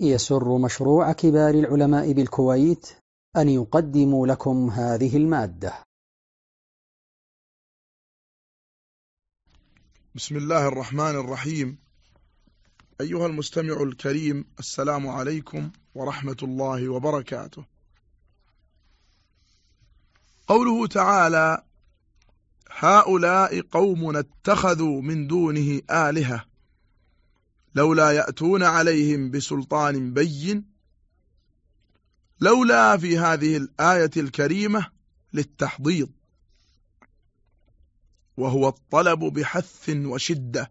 يسر مشروع كبار العلماء بالكويت أن يقدم لكم هذه المادة. بسم الله الرحمن الرحيم. أيها المستمع الكريم السلام عليكم ورحمة الله وبركاته. قوله تعالى هؤلاء قوم اتخذوا من دونه آلهة. لولا يأتون عليهم بسلطان بين لولا في هذه الآية الكريمة للتحضيض وهو الطلب بحث وشدة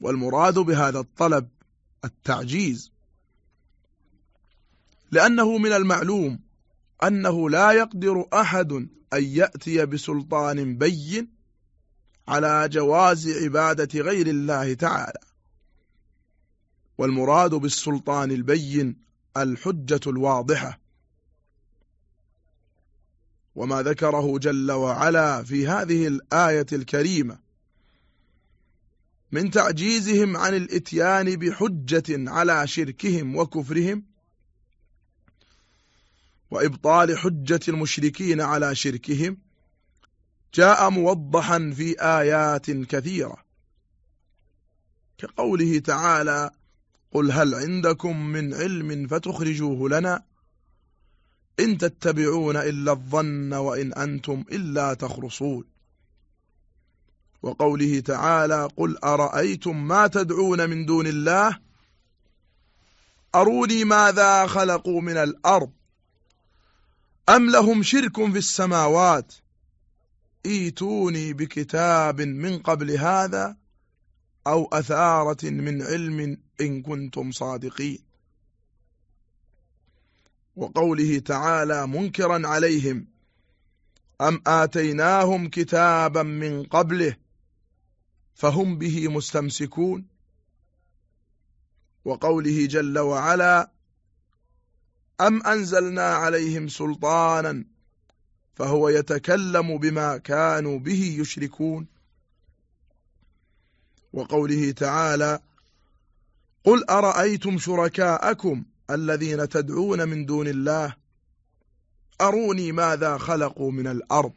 والمراد بهذا الطلب التعجيز لأنه من المعلوم أنه لا يقدر أحد أن يأتي بسلطان بين على جواز عبادة غير الله تعالى. والمراد بالسلطان البين الحجة الواضحة. وما ذكره جل وعلا في هذه الآية الكريمة من تعجيزهم عن الإتيان بحجة على شركهم وكفرهم وإبطال حجة المشركين على شركهم جاء موضحا في آيات كثيرة. كقوله تعالى قل هل عندكم من علم فتخرجوه لنا؟ إن تتبعون إلا الظن وإن أنتم إلا تخرصون. وقوله تعالى قل أرأيتم ما تدعون من دون الله؟ أروني ماذا خلقوا من الأرض؟ أم لهم شرك في السماوات؟ إيتوني بكتاب من قبل هذا؟ أو أثارة من علم إن كنتم صادقين. وقوله تعالى منكرا عليهم أم آتيناهم كتابا من قبله فهم به مستمسكون؟ وقوله جل وعلا أم أنزلنا عليهم سلطانا فهو يتكلم بما كانوا به يشركون؟ وقوله تعالى قل أرأيتم شركاءكم الذين تدعون من دون الله أروني ماذا خلقوا من الأرض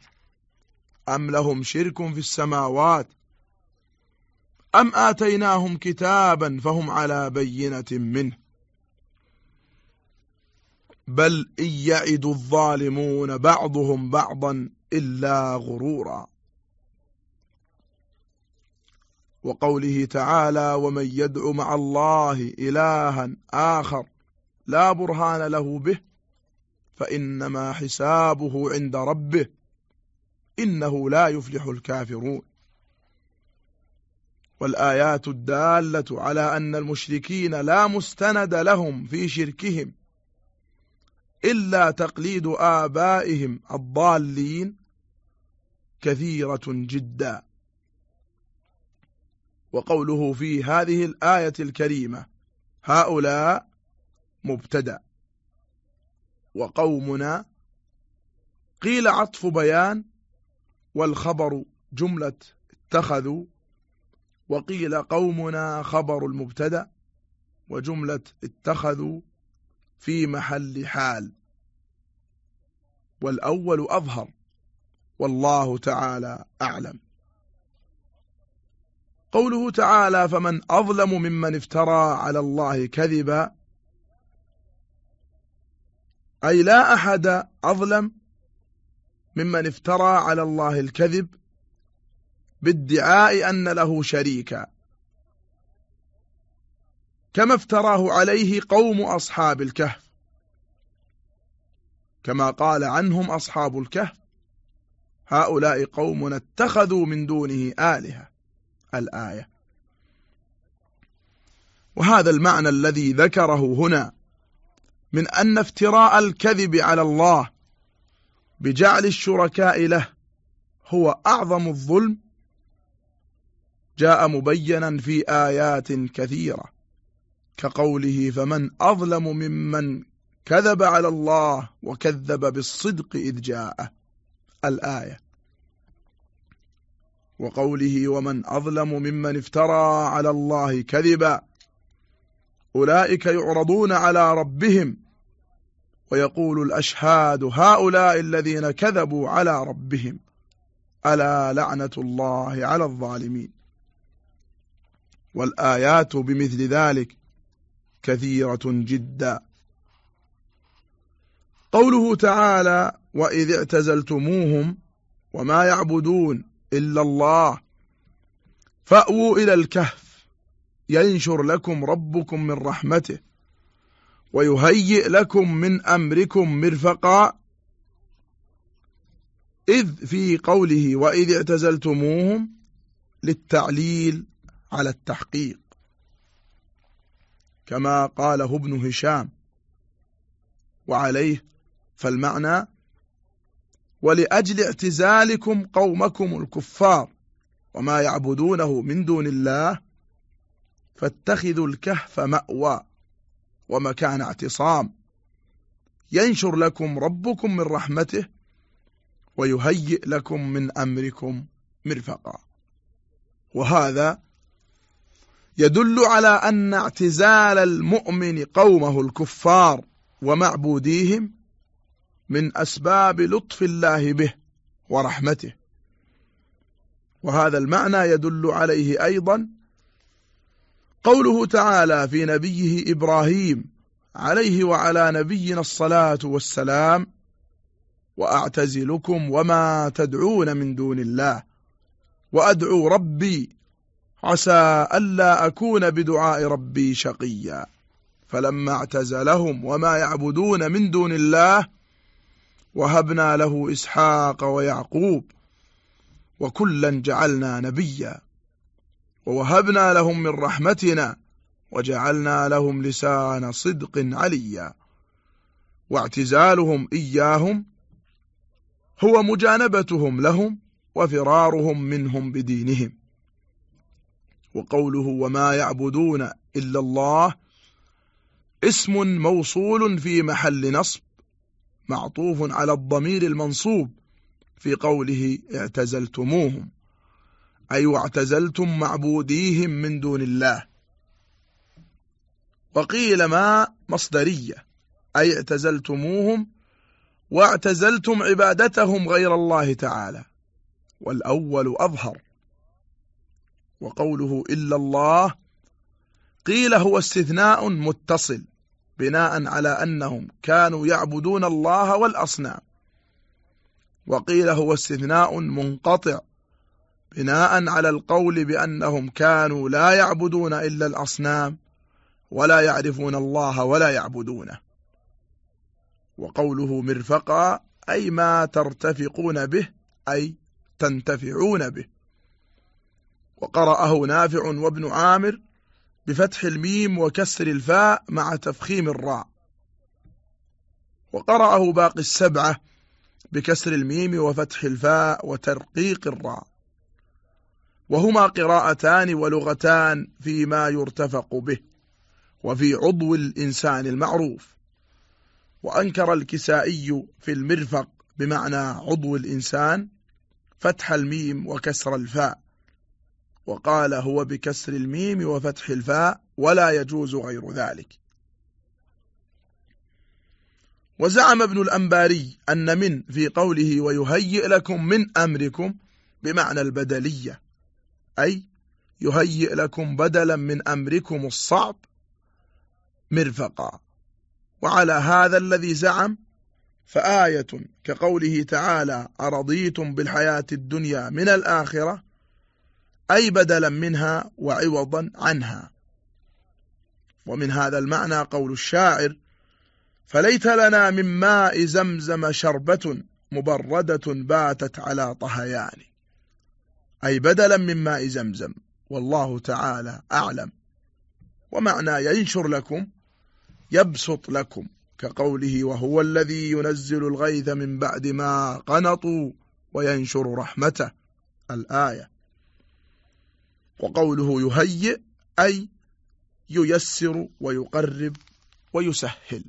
أم لهم شرك في السماوات أم آتيناهم كتابا فهم على بينة منه بل إن يعد الظالمون بعضهم بعضا إلا غرورا وقوله تعالى ومن يدعو مع الله إلها آخر لا برهان له به فإنما حسابه عند ربه إنه لا يفلح الكافرون. والآيات الدالة على أن المشركين لا مستند لهم في شركهم إلا تقليد آبائهم الضالين كثيرة جدا. وقوله في هذه الآية الكريمة هؤلاء مبتدأ. وقومنا قيل عطف بيان والخبر جملة اتخذوا وقيل قومنا خبر المبتدأ وجملة اتخذوا في محل حال. والأول أظهر والله تعالى أعلم. قوله تعالى فمن أظلم ممن افترى على الله كذبا. أي لا أحد أظلم ممن افترى على الله الكذب بادعاء أن له شريكا. كما افتراه عليه قوم أصحاب الكهف. كما قال عنهم أصحاب الكهف هؤلاء قوم اتخذوا من دونه آلهة. الآية. وهذا المعنى الذي ذكره هنا من أن افتراء الكذب على الله بجعل الشركاء له هو أعظم الظلم جاء مبينا في آيات كثيرة كقوله فمن أظلم ممن كذب على الله وكذب بالصدق إذ جاءه. الآية. وقوله ومن أظلم ممن افترى على الله كذبا أولئك يعرضون على ربهم ويقول الأشهاد هؤلاء الذين كذبوا على ربهم ألا لعنة الله على الظالمين والآيات بمثل ذلك كثيرة جدا قوله تعالى وإذ اعتزلتموهم وما يعبدون إلا الله. فأووا إلى الكهف. ينشر لكم ربكم من رحمته. ويهيئ لكم من أمركم مرفقا. إذ في قوله وإذ اعتزلتموهم للتعليل على التحقيق. كما قاله ابن هشام. وعليه فالمعنى ولأجل اعتزالكم قومكم الكفار وما يعبدونه من دون الله فاتخذوا الكهف مأوى ومكان اعتصام. ينشر لكم ربكم من رحمته ويهيئ لكم من أمركم مرفقا. وهذا يدل على أن اعتزال المؤمن قومه الكفار ومعبوديهم من أسباب لطف الله به ورحمته. وهذا المعنى يدل عليه أيضا قوله تعالى في نبيه إبراهيم عليه وعلى نبينا الصلاة والسلام وأعتزلكم وما تدعون من دون الله وأدعو ربي عسى ألا أكون بدعاء ربي شقيا. فلما اعتزلهم وما يعبدون من دون الله وهبنا له إسحاق ويعقوب وكلا جعلنا نبيا ووهبنا لهم من رحمتنا وجعلنا لهم لسان صدق عليا واعتزالهم إياهم هو مجانبتهم لهم وفرارهم منهم بدينهم وقوله وما يعبدون إلا الله اسم موصول في محل نصب معطوف على الضمير المنصوب. في قوله اعتزلتموهم أي واعتزلتم معبوديهم من دون الله. وقيل ما مصدرية أي اعتزلتموهم واعتزلتم عبادتهم غير الله تعالى والأول أظهر. وقوله إلا الله قيل هو استثناء متصل. بناء على أنهم كانوا يعبدون الله والأصنام. وقيل هو استثناء منقطع بناء على القول بأنهم كانوا لا يعبدون إلا الأصنام ولا يعرفون الله ولا يعبدونه. وقوله مرفقا أي ما ترتفقون به أي تنتفعون به. وقرأه نافع وابن عامر بفتح الميم وكسر الفاء مع تفخيم الراء. وقرأه باقي السبعة بكسر الميم وفتح الفاء وترقيق الراء. وهما قراءتان ولغتان فيما يرتفق به وفي عضو الإنسان المعروف. وأنكر الكسائي في المرفق بمعنى عضو الإنسان فتح الميم وكسر الفاء. وقال هو بكسر الميم وفتح الفاء ولا يجوز غير ذلك. وزعم ابن الأنباري أن من في قوله ويهيئ لكم من أمركم بمعنى البدلية أي يهيئ لكم بدلا من أمركم الصعب مرفقا. وعلى هذا الذي زعم فآية كقوله تعالى أرضيتم بالحياة الدنيا من الآخرة أي بدلا منها وعوضا عنها. ومن هذا المعنى قول الشاعر فليت لنا من ماء زمزم شربة مبردة باتت على طهيان. أي بدلا من ماء زمزم والله تعالى أعلم. ومعنى ينشر لكم يبسط لكم كقوله وهو الذي ينزل الغيث من بعد ما قنطوا وينشر رحمته. الآية. وقوله يهيئ أي ييسر ويقرب ويسهل.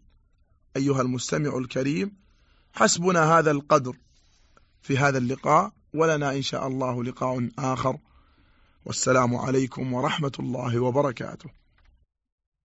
أيها المستمع الكريم حسبنا هذا القدر في هذا اللقاء ولنا إن شاء الله لقاء آخر. والسلام عليكم ورحمة الله وبركاته.